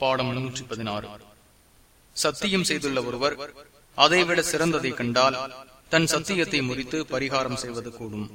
பாடம் நூற்றி பதினாறு சத்தியம் செய்துள்ள ஒருவர் அதைவிட சிறந்ததை கண்டால் தன் சத்தியத்தை முறித்து பரிகாரம் செய்வது கூடும்.